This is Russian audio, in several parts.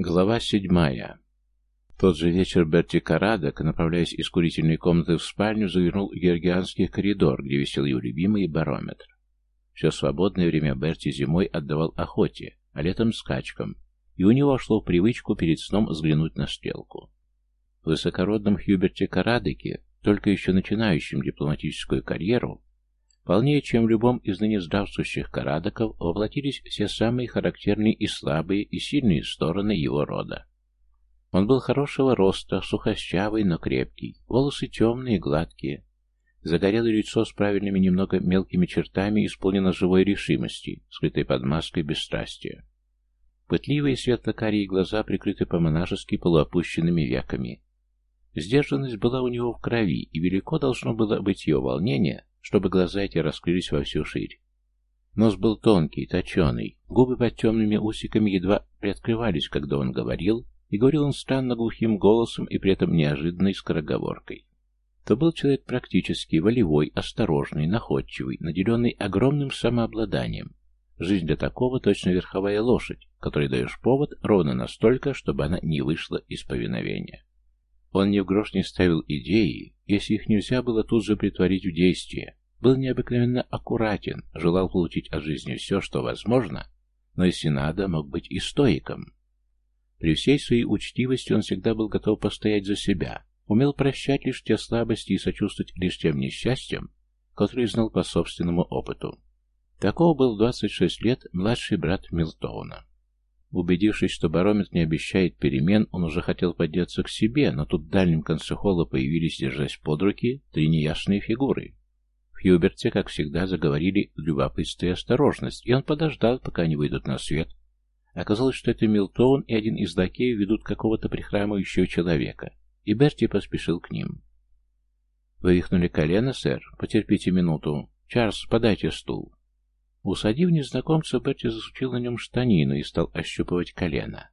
Глава седьмая. В тот же вечер Берти Карадок, направляясь из курительной комнаты в спальню, завернул в Георгианский коридор, где висел его любимый барометр. Все свободное время Берти зимой отдавал охоте, а летом скачкам, и у него шло в привычку перед сном взглянуть на стрелку. В высокородном Хьюберте Карадеке, только еще начинающем дипломатическую карьеру, Полнее, чем в любом из ныне здравствующих карадоков, воплотились все самые характерные и слабые, и сильные стороны его рода. Он был хорошего роста, сухощавый, но крепкий, волосы темные, гладкие, загорелое лицо с правильными немного мелкими чертами исполнено живой решимости, скрытой под маской бесстрастия. Пытливые светло-карие глаза прикрыты по-монашески полуопущенными веками. Сдержанность была у него в крови, и велико должно было быть ее волнение, чтобы глаза эти раскрылись во всю ширь. Нос был тонкий, точеный, губы под темными усиками едва приоткрывались, когда он говорил, и говорил он странно глухим голосом и при этом неожиданной скороговоркой. То был человек практически волевой, осторожный, находчивый, наделенный огромным самообладанием. Жизнь для такого точно верховая лошадь, которой даешь повод ровно настолько, чтобы она не вышла из повиновения. Он ни в грош не ставил идеи, если их нельзя было тут же притворить в действие. Был необыкновенно аккуратен, желал получить от жизни все, что возможно, но если надо, мог быть и стоиком. При всей своей учтивости он всегда был готов постоять за себя, умел прощать лишь те слабости и сочувствовать лишь тем несчастьям, которые знал по собственному опыту. Такого был в 26 лет младший брат Милтоуна. Убедившись, что барометр не обещает перемен, он уже хотел подняться к себе, но тут в дальнем конце холла появились, держась под руки, три неясные фигуры. В Хьюберте, как всегда, заговорили любопытство и осторожность, и он подождал, пока они выйдут на свет. Оказалось, что это Милтон и один из лакеев ведут какого-то прихрамывающего человека, и Берти поспешил к ним. «Вывихнули колено, сэр? Потерпите минуту. Чарльз, подайте стул». Усадив незнакомца, Берти засучил на нем штанину и стал ощупывать колено.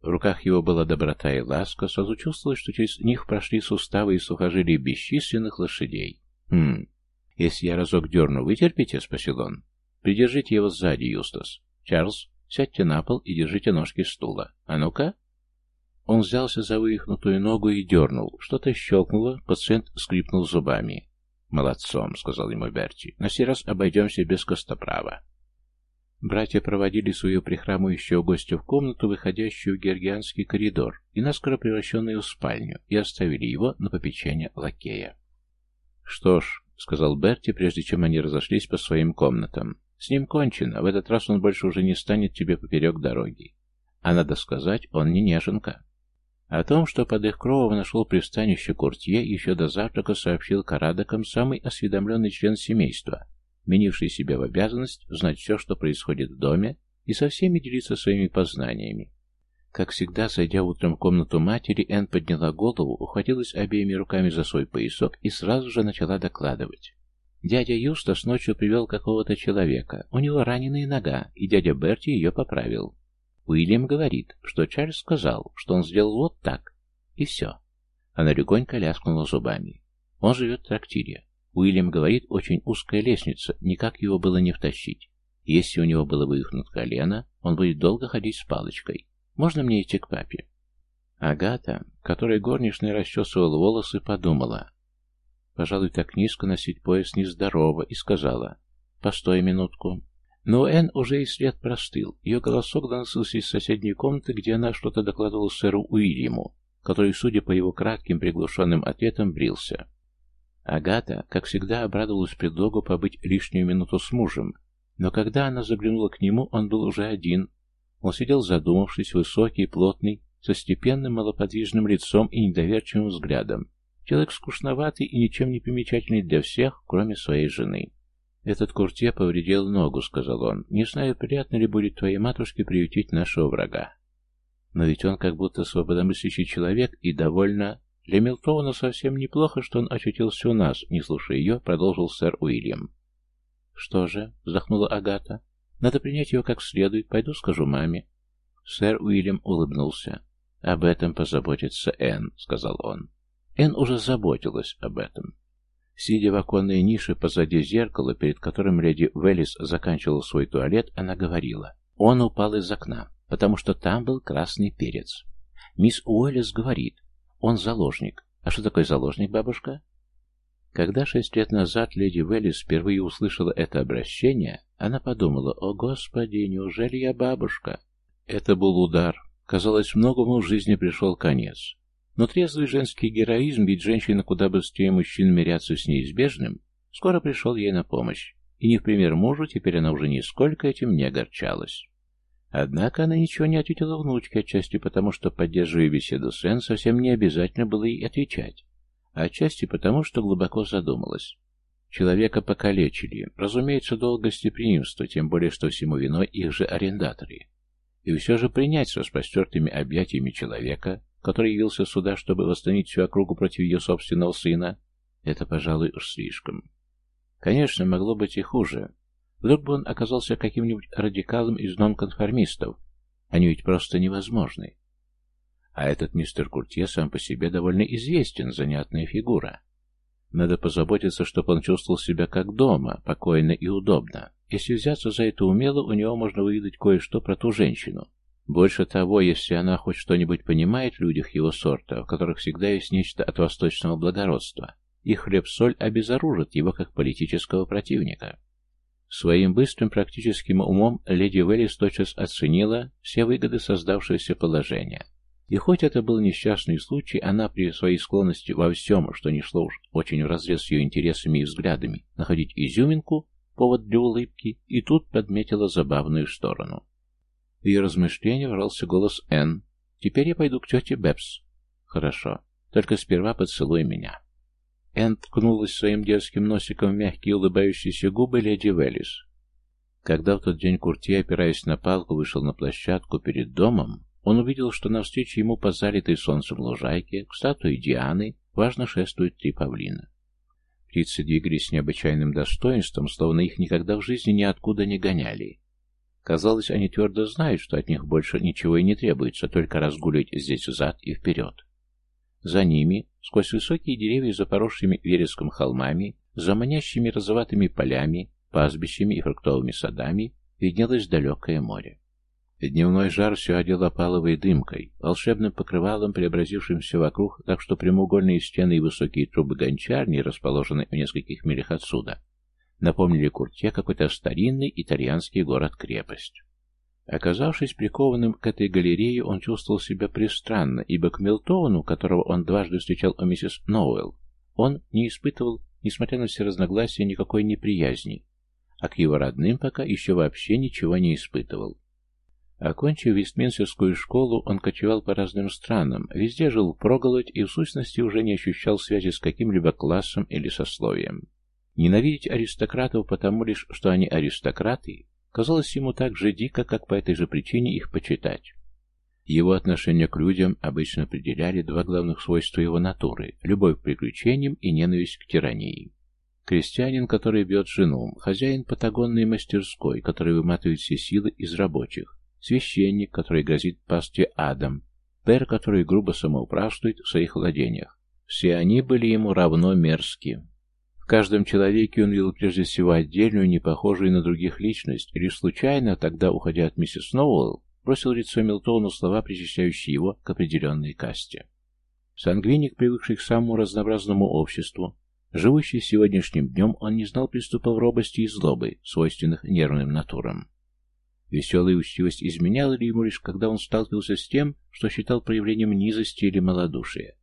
В руках его была доброта и ласка, сразу чувствовалось, что через них прошли суставы и сухожилия бесчисленных лошадей. «Хм, если я разок дерну, вы терпите?» — спросил он. «Придержите его сзади, Юстас. Чарльз, сядьте на пол и держите ножки стула. А ну-ка!» Он взялся за вывихнутую ногу и дернул. Что-то щелкнуло, пациент скрипнул зубами. «Молодцом», — сказал ему Берти. «На сей раз обойдемся без костоправа». Братья проводили свою прихрамывающую гостя в комнату, выходящую в георгианский коридор, и наскоро превращенную в спальню, и оставили его на попечение лакея. «Что ж», — сказал Берти, прежде чем они разошлись по своим комнатам, — «с ним кончено, в этот раз он больше уже не станет тебе поперек дороги. А надо сказать, он не неженка». О том, что под их кровом нашел пристанище Куртье, еще до завтрака сообщил Карадокам самый осведомленный член семейства, менивший себя в обязанность знать все, что происходит в доме, и со всеми делиться своими познаниями. Как всегда, зайдя утром в комнату матери, Энн подняла голову, ухватилась обеими руками за свой поясок и сразу же начала докладывать. Дядя Юстас ночью привел какого-то человека. У него раненая нога, и дядя Берти ее поправил. Уильям говорит, что Чарльз сказал, что он сделал вот так. И все. Она легонько ляскнула зубами. Он живет в трактире. Уильям говорит, очень узкая лестница, никак его было не втащить. Если у него было вывихнут колено, он будет долго ходить с палочкой. Можно мне идти к папе? Агата, которая горничная расчесывала волосы, подумала. Пожалуй, так низко носить пояс нездорово, и сказала. Постой минутку. Но Энн уже и след простыл. Ее голосок доносился из соседней комнаты, где она что-то докладывала сэру Уильяму, который, судя по его кратким приглушенным ответам, брился. Агата, как всегда, обрадовалась предлогу побыть лишнюю минуту с мужем, но когда она заглянула к нему, он был уже один. Он сидел задумавшись, высокий, плотный, со степенным малоподвижным лицом и недоверчивым взглядом. Человек скучноватый и ничем не примечательный для всех, кроме своей жены. «Этот куртье повредил ногу», — сказал он. «Не знаю, приятно ли будет твоей матушке приютить нашего врага». Но ведь он как будто свободомыслящий человек и довольно... Для Милтона совсем неплохо, что он очутился у нас, не слушая ее, продолжил сэр Уильям. «Что же?» — вздохнула Агата. «Надо принять его как следует. Пойду скажу маме». Сэр Уильям улыбнулся. «Об этом позаботится Энн», — сказал он. Энн уже заботилась об этом. Сидя в оконной нише позади зеркала, перед которым леди Веллис заканчивала свой туалет, она говорила. Он упал из окна. потому что там был красный перец. Мисс Уоллес говорит, он заложник. А что такое заложник, бабушка? Когда шесть лет назад леди Веллис впервые услышала это обращение, она подумала, «О, Господи, неужели я бабушка?» Это был удар. Казалось, многому в жизни пришел конец. Но трезвый женский героизм, ведь женщина куда быстрее мужчин мирятся с неизбежным, скоро пришел ей на помощь. И не в пример мужу, теперь она уже нисколько этим не огорчалась. Однако она ничего не ответила внучке, отчасти потому, что, поддерживая беседу с Энн, совсем не обязательно было ей отвечать, а отчасти потому, что глубоко задумалась. Человека покалечили, разумеется, долг гостеприимства, тем более, что всему виной их же арендаторы. И все же принять с распростертыми объятиями человека, который явился сюда, чтобы восстановить всю округу против ее собственного сына, это, пожалуй, уж слишком. Конечно, могло быть и хуже, Вдруг бы он оказался каким-нибудь радикалом из нонконформистов. Они ведь просто невозможны. А этот мистер Куртье сам по себе довольно известен, занятная фигура. Надо позаботиться, чтобы он чувствовал себя как дома, покойно и удобно. Если взяться за это умело, у него можно выведать кое-что про ту женщину. Больше того, если она хоть что-нибудь понимает в людях его сорта, в которых всегда есть нечто от восточного благородства, их хлеб-соль обезоружит его как политического противника. Своим быстрым практическим умом леди Веллис тотчас оценила все выгоды создавшегося положения. И хоть это был несчастный случай, она при своей склонности во всем, что не шло уж очень вразрез с ее интересами и взглядами, находить изюминку, повод для улыбки, и тут подметила забавную сторону. В ее размышления ворвался голос Энн. «Теперь я пойду к тете Бэбс». «Хорошо. Только сперва поцелуй меня». Энн ткнулась своим детским носиком в мягкие улыбающиеся губы леди Веллис. Когда в тот день Куртье, опираясь на палку, вышел на площадку перед домом, он увидел, что навстречу ему по залитой солнцем лужайке к статуе Дианы важно шествуют три павлина. Птицы двигались с необычайным достоинством, словно их никогда в жизни ниоткуда не гоняли. Казалось, они твердо знают, что от них больше ничего и не требуется, только разгуливать здесь взад и вперед. За ними, сквозь высокие деревья за поросшими вереском холмами, за манящими розоватыми полями, пастбищами и фруктовыми садами, виднелось далекое море. Дневной жар все одел опаловой дымкой, волшебным покрывалом, преобразившимся вокруг, так что прямоугольные стены и высокие трубы гончарни, расположенные в нескольких милях отсюда, напомнили Курте какой-то старинный итальянский город-крепость. Оказавшись прикованным к этой галерее, он чувствовал себя пристранно, ибо к Милтону, которого он дважды встречал у миссис Ноуэлл, он не испытывал, несмотря на все разногласия, никакой неприязни, а к его родным пока еще вообще ничего не испытывал. Окончив Вестминстерскую школу, он кочевал по разным странам, везде жил проголодь и в сущности уже не ощущал связи с каким-либо классом или сословием. Ненавидеть аристократов потому лишь, что они аристократы, казалось ему так же дико, как по этой же причине их почитать. Его отношение к людям обычно определяли два главных свойства его натуры – любовь к приключениям и ненависть к тирании. Крестьянин, который бьет жену, хозяин патагонной мастерской, который выматывает все силы из рабочих, священник, который грозит пасти адом, пэр, который грубо самоуправствует в своих владениях. Все они были ему равно мерзки каждом человеке он видел прежде всего отдельную, не похожую на других личность, и лишь случайно, тогда, уходя от миссис Сноуэлл, бросил лицо Милтону слова, причащающие его к определенной касте. Сангвиник, привыкший к самому разнообразному обществу, живущий сегодняшним днем, он не знал приступов робости и злобы, свойственных нервным натурам. Веселая учтивость изменяла ли ему лишь, когда он сталкивался с тем, что считал проявлением низости или малодушия.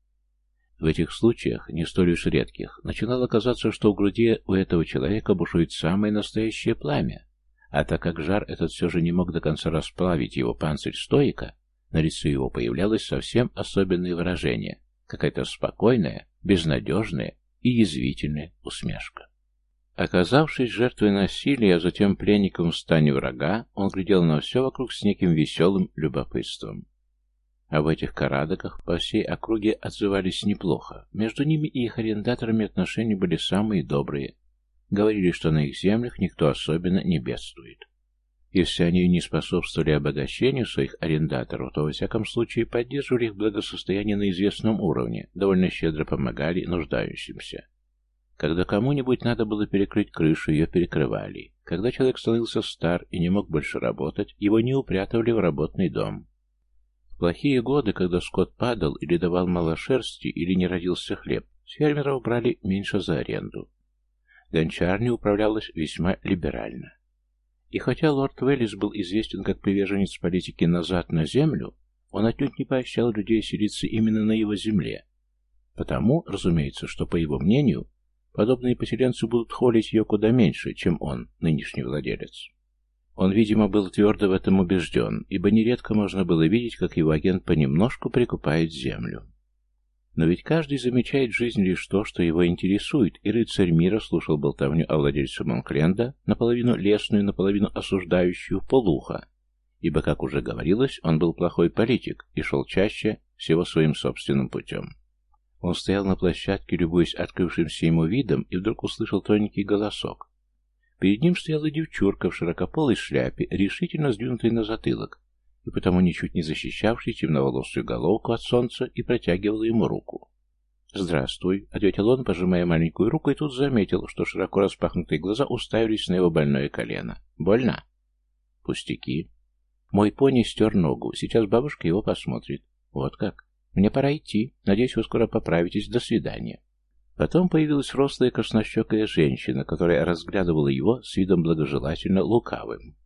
В этих случаях, не столь уж редких, начинало казаться, что в груди у этого человека бушует самое настоящее пламя. А так как жар этот все же не мог до конца расплавить его панцирь стоика, на лице его появлялось совсем особенное выражение, какая-то спокойная, безнадежная и язвительная усмешка. Оказавшись жертвой насилия, а затем пленником в стане врага, он глядел на все вокруг с неким веселым любопытством. Об этих карадоках по всей округе отзывались неплохо. Между ними и их арендаторами отношения были самые добрые. Говорили, что на их землях никто особенно не бедствует. Если они не способствовали обогащению своих арендаторов, то во всяком случае поддерживали их благосостояние на известном уровне, довольно щедро помогали нуждающимся. Когда кому-нибудь надо было перекрыть крышу, ее перекрывали. Когда человек становился стар и не мог больше работать, его не упрятывали в работный дом. Плохие годы, когда скот падал или давал мало шерсти, или не родился хлеб, с фермеров брали меньше за аренду. Гончарня управлялась весьма либерально. И хотя лорд Веллис был известен как приверженец политики «назад на землю», он отнюдь не поощрял людей селиться именно на его земле. Потому, разумеется, что, по его мнению, подобные поселенцы будут холить ее куда меньше, чем он, нынешний владелец. Он, видимо, был твердо в этом убежден, ибо нередко можно было видеть, как его агент понемножку прикупает землю. Но ведь каждый замечает в жизни лишь то, что его интересует, и рыцарь мира слушал болтовню о владельце Монкленда, наполовину лесную, наполовину осуждающую, полуха, ибо, как уже говорилось, он был плохой политик и шел чаще всего своим собственным путем. Он стоял на площадке, любуясь открывшимся ему видом, и вдруг услышал тоненький голосок. Перед ним стояла девчурка в широкополой шляпе, решительно сдвинутой на затылок, и потому ничуть не защищавший темноволосую головку от солнца, и протягивала ему руку. «Здравствуй», — ответил он, пожимая маленькую руку, и тут заметил, что широко распахнутые глаза уставились на его больное колено. «Больно?» «Пустяки». «Мой пони стер ногу. Сейчас бабушка его посмотрит». «Вот как? Мне пора идти. Надеюсь, вы скоро поправитесь. До свидания». Потом появилась рослая краснощекая женщина, которая разглядывала его с видом благожелательно лукавым.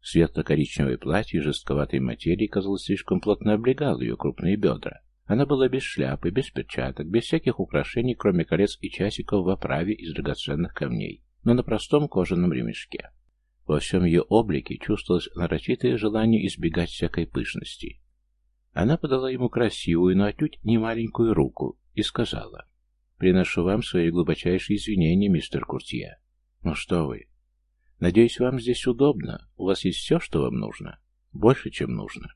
Светло-коричневое платье жестковатой материи, казалось, слишком плотно облегало ее крупные бедра. Она была без шляпы, без перчаток, без всяких украшений, кроме колец и часиков в оправе из драгоценных камней, но на простом кожаном ремешке. Во всем ее облике чувствовалось нарочитое желание избегать всякой пышности. Она подала ему красивую, но отнюдь не маленькую руку и сказала, «Приношу вам свои глубочайшие извинения, мистер Куртье. Ну что вы, Надеюсь, вам здесь удобно. У вас есть все, что вам нужно. Больше, чем нужно.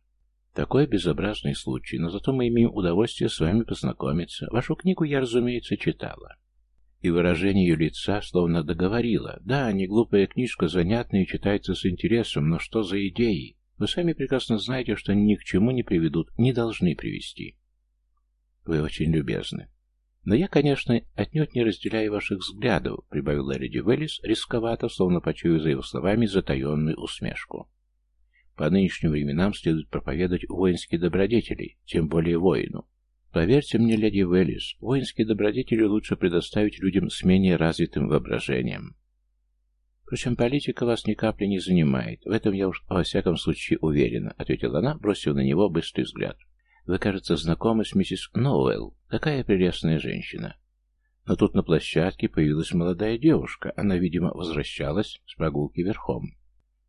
Такой безобразный случай, но зато мы имеем удовольствие с вами познакомиться. Вашу книгу я, разумеется, читала. И выражение ее лица словно договорило. Да, не глупая книжка, занятная читается с интересом, но что за идеи? Вы сами прекрасно знаете, что они ни к чему не приведут, не должны привести. Вы очень любезны. «Но я, конечно, отнюдь не разделяю ваших взглядов», — прибавила леди Веллис, рисковато, словно почуя за его словами затаенную усмешку. «По нынешним временам следует проповедовать воинские добродетели, тем более воину. Поверьте мне, леди Веллис, воинские добродетели лучше предоставить людям с менее развитым воображением. Впрочем, политика вас ни капли не занимает, в этом я уж во всяком случае уверена», — ответила она, бросив на него быстрый взгляд. Вы, кажется, знакомы с миссис Ноуэлл. Такая прелестная женщина. Но тут на площадке появилась молодая девушка. Она, видимо, возвращалась с прогулки верхом.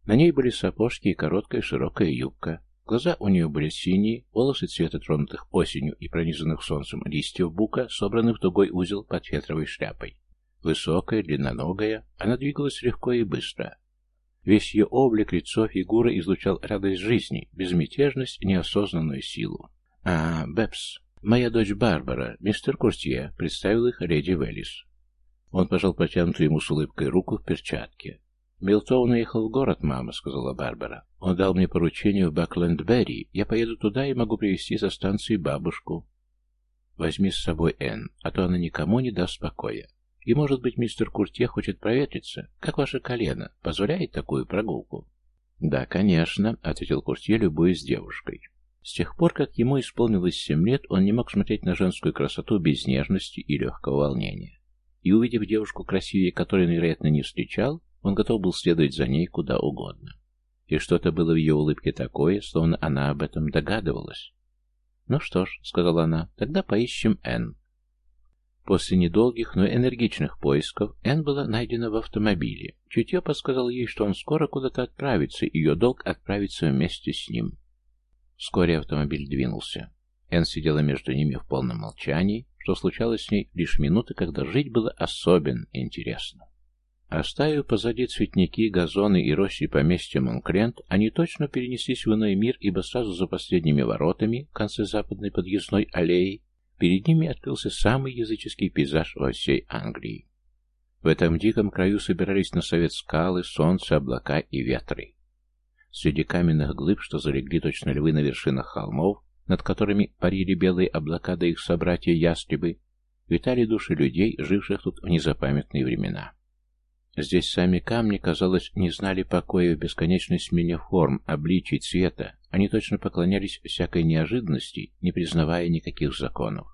На ней были сапожки и короткая широкая юбка. Глаза у нее были синие, волосы цвета тронутых осенью и пронизанных солнцем листьев бука собраны в тугой узел под фетровой шляпой. Высокая, длинноногая, она двигалась легко и быстро. Весь ее облик, лицо, фигура излучал радость жизни, безмятежность неосознанную силу. «А, Бэбс, моя дочь Барбара, мистер Куртье», — представил их леди Веллис. Он пожал протянутую ему с улыбкой руку в перчатке. «Милтоун уехал в город, мама», — сказала Барбара. «Он дал мне поручение в Бакленд-Берри. Я поеду туда и могу привезти со станции бабушку». «Возьми с собой Энн, а то она никому не даст покоя. И, может быть, мистер Куртье хочет проветриться. Как ваше колено? Позволяет такую прогулку?» «Да, конечно», — ответил Куртье, любуясь девушкой. С тех пор, как ему исполнилось семь лет, он не мог смотреть на женскую красоту без нежности и легкого волнения. И увидев девушку красивее, которую он, вероятно, не встречал, он готов был следовать за ней куда угодно. И что-то было в ее улыбке такое, словно она об этом догадывалась. «Ну что ж», — сказала она, — «тогда поищем Энн». После недолгих, но энергичных поисков Энн была найдена в автомобиле. Чутье подсказал ей, что он скоро куда-то отправится, и ее долг отправиться вместе с ним. Вскоре автомобиль двинулся. Энн сидела между ними в полном молчании, что случалось с ней лишь минуты, когда жить было особенно интересно. Оставив позади цветники, газоны и рощи поместья Монклент, они точно перенеслись в иной мир, ибо сразу за последними воротами, в конце западной подъездной аллеи, перед ними открылся самый языческий пейзаж во всей Англии. В этом диком краю собирались на совет скалы, солнце, облака и ветры. Среди каменных глыб, что залегли точно львы на вершинах холмов, над которыми парили белые облака да их собратья-ястребы, витали души людей, живших тут в незапамятные времена. Здесь сами камни, казалось, не знали покоя в бесконечной смене форм, обличий, цвета. Они точно поклонялись всякой неожиданности, не признавая никаких законов.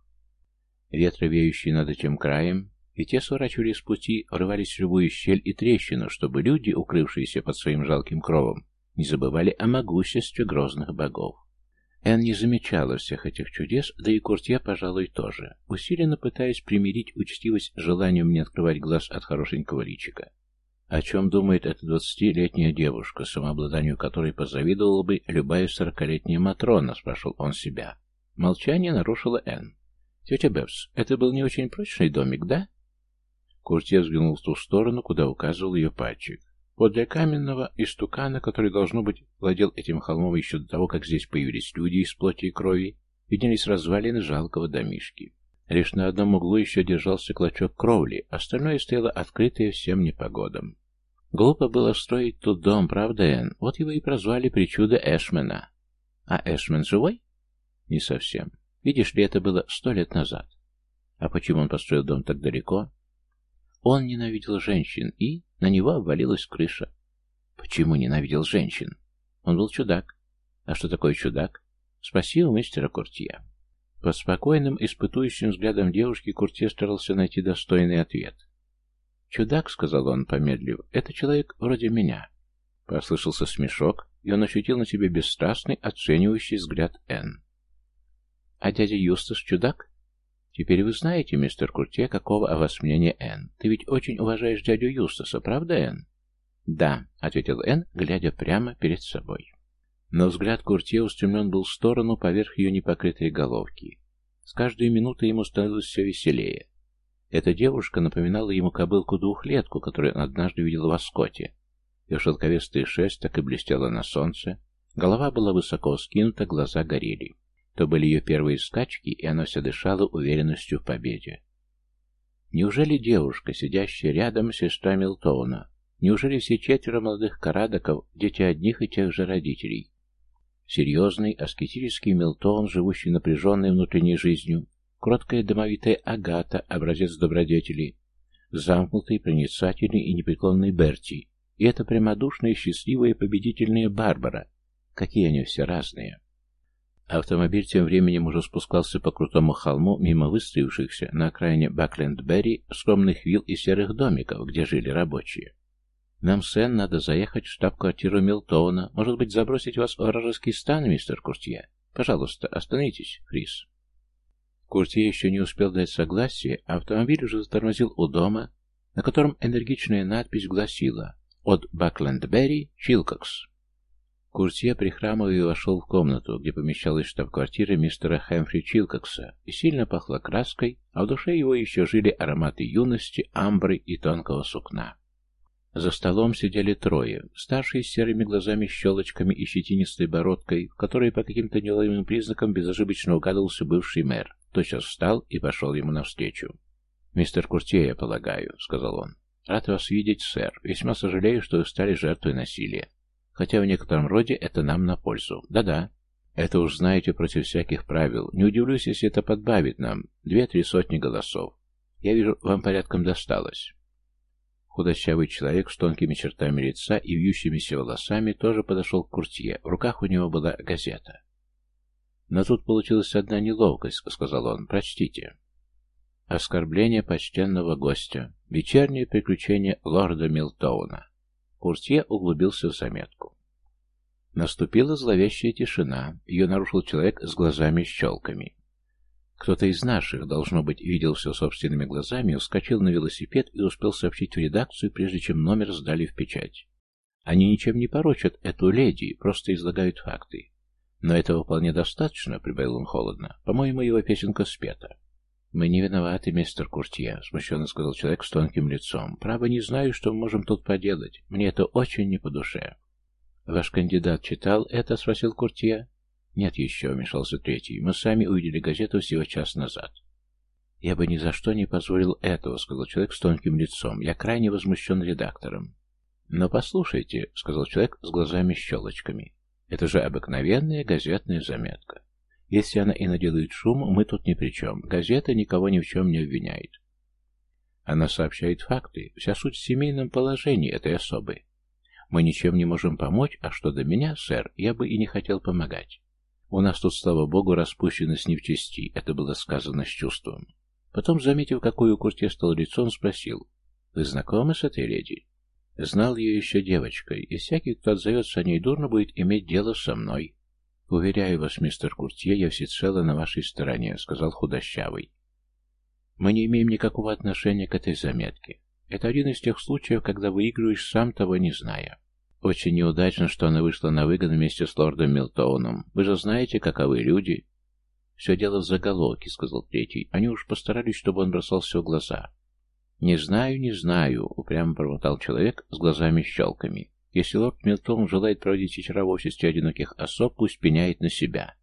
Ветры, веющие над этим краем, и те сворачивали с пути, врывались в любую щель и трещину, чтобы люди, укрывшиеся под своим жалким кровом, не забывали о могуществе грозных богов. Эн не замечала всех этих чудес, да и Куртье, пожалуй, тоже, усиленно пытаясь примирить учтивость желанием не открывать глаз от хорошенького личика. О чем думает эта двадцатилетняя девушка, самообладанию которой позавидовала бы любая сорокалетняя Матрона, спрашивал он себя. Молчание нарушила Эн. «Тетя Бевс, это был не очень прочный домик, да?» Куртье взглянул в ту сторону, куда указывал ее пальчик. Подле каменного истукана, который, должно быть, владел этим холмом еще до того, как здесь появились люди из плоти и крови, виднелись развалины жалкого домишки. Лишь на одном углу еще держался клочок кровли, остальное стояло открытое всем непогодам. Глупо было строить тут дом, правда, Энн? Вот его и прозвали причуда Эшмена. А Эшмен живой? Не совсем. Видишь ли, это было сто лет назад. А почему он построил дом так далеко? Он ненавидел женщин, и на него обвалилась крыша. Почему ненавидел женщин? Он был чудак. А что такое чудак? Спроси у мистера Куртье. Под спокойным, испытующим взглядом девушки Куртье старался найти достойный ответ. «Чудак», — сказал он, помедлив, — «это человек вроде меня». Послышался смешок, и он ощутил на себе бесстрастный, оценивающий взгляд Н. «А дядя Юстас чудак?» «Теперь вы знаете, мистер Куртье, какого о вас мнения Энн. Ты ведь очень уважаешь дядю Юстаса, правда, Энн?» «Да», — ответил Энн, глядя прямо перед собой. Но взгляд Куртье устремлен был в сторону поверх ее непокрытой головки. С каждой минутой ему становилось все веселее. Эта девушка напоминала ему кобылку-двухлетку, которую он однажды видел в Аскоте. Ее шелковистая шерсть так и блестела на солнце, голова была высоко скинута, глаза горели. То были ее первые скачки, и она вся дышала уверенностью в победе. Неужели девушка, сидящая рядом, сестра Милтона? Неужели все четверо молодых карадоков – дети одних и тех же родителей? Серьезный, аскетический Милтон, живущий напряженной внутренней жизнью, кроткая домовитая Агата, образец добродетели, замкнутый, проницательный и непреклонный Берти, и эта прямодушная, счастливая и победительная Барбара. Какие они все разные. Автомобиль тем временем уже спускался по крутому холму мимо выстроившихся на окраине Бакленд-Берри скромных вилл и серых домиков, где жили рабочие. «Нам, Сен, надо заехать в штаб-квартиру Милтона. Может быть, забросить вас в вражеский стан, мистер Куртье? Пожалуйста, остановитесь, Фрис». Куртье еще не успел дать согласие, а автомобиль уже затормозил у дома, на котором энергичная надпись гласила «От Бакленд-Берри, Чилкокс». Куртье, прихрамывая, вошел в комнату, где помещалась штаб-квартира мистера Хэмфри Чилкокса, и сильно пахло краской, а в душе его еще жили ароматы юности, амбры и тонкого сукна. За столом сидели трое, старший с серыми глазами-щелочками и щетинистой бородкой, в которой по каким-то неуловимым признакам безошибочно угадывался бывший мэр, тотчас встал и пошел ему навстречу. «Мистер Куртье, я полагаю», — сказал он. «Рад вас видеть, сэр. Весьма сожалею, что вы стали жертвой насилия. Хотя в некотором роде это нам на пользу. Да-да. Это уж знаете против всяких правил. Не удивлюсь, если это подбавит нам. Две-три сотни голосов. Я вижу, вам порядком досталось. Худощавый человек с тонкими чертами лица и вьющимися волосами тоже подошел к Куртье. В руках у него была газета. «Но тут получилась одна неловкость», — сказал он. «Прочтите». «Оскорбление почтенного гостя. Вечернее приключение лорда Милтоуна». Куртье углубился в заметку. Наступила зловещая тишина. Ее нарушил человек с глазами-щелками. Кто-то из наших, должно быть, видел все собственными глазами, ускочил на велосипед и успел сообщить в редакцию, прежде чем номер сдали в печать. Они ничем не порочат эту леди, просто излагают факты. Но этого вполне достаточно, прибавил он холодно. По-моему, его песенка спета. «Мы не виноваты, мистер Куртье», — смущенно сказал человек с тонким лицом. «Право не знаю, что мы можем тут поделать. Мне это очень не по душе». «Ваш кандидат читал это?» — спросил Куртье. «Нет еще», — вмешался третий. «Мы сами увидели газету всего час назад». «Я бы ни за что не позволил этого», — сказал человек с тонким лицом. «Я крайне возмущен редактором». «Но послушайте», — сказал человек с глазами-щелочками. «Это же обыкновенная газетная заметка. Если она и наделает шум, мы тут ни при чем. Газета никого ни в чем не обвиняет. Она сообщает факты. Вся суть в семейном положении этой особы. Мы ничем не можем помочь, а что до меня, сэр, я бы и не хотел помогать. У нас тут, слава богу, распущенность не в чести, это было сказано с чувством. Потом, заметив, какой у Куртье стал лицо, он спросил, «Вы знакомы с этой леди?» Знал ее еще девочкой, и всякий, кто отзовется о ней дурно, будет иметь дело со мной. «Уверяю вас, мистер Куртье, я всецело на вашей стороне», — сказал худощавый. «Мы не имеем никакого отношения к этой заметке. Это один из тех случаев, когда выигрываешь сам того не зная. Очень неудачно, что она вышла на выгон вместе с лордом Милтоуном. Вы же знаете, каковы люди». «Все дело в заголовке», — сказал третий. «Они уж постарались, чтобы он бросался в глаза». «Не знаю, не знаю», — упрямо промотал человек с глазами-щелками. Если лорд Милтон желает проводить вечера в обществе одиноких особ, пусть пеняет на себя.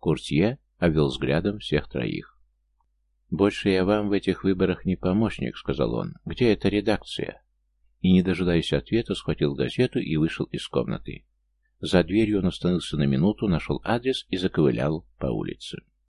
Куртье обвел взглядом всех троих. «Больше я вам в этих выборах не помощник», — сказал он. «Где эта редакция?» И, не дожидаясь ответа, схватил газету и вышел из комнаты. За дверью он остановился на минуту, нашел адрес и заковылял по улице.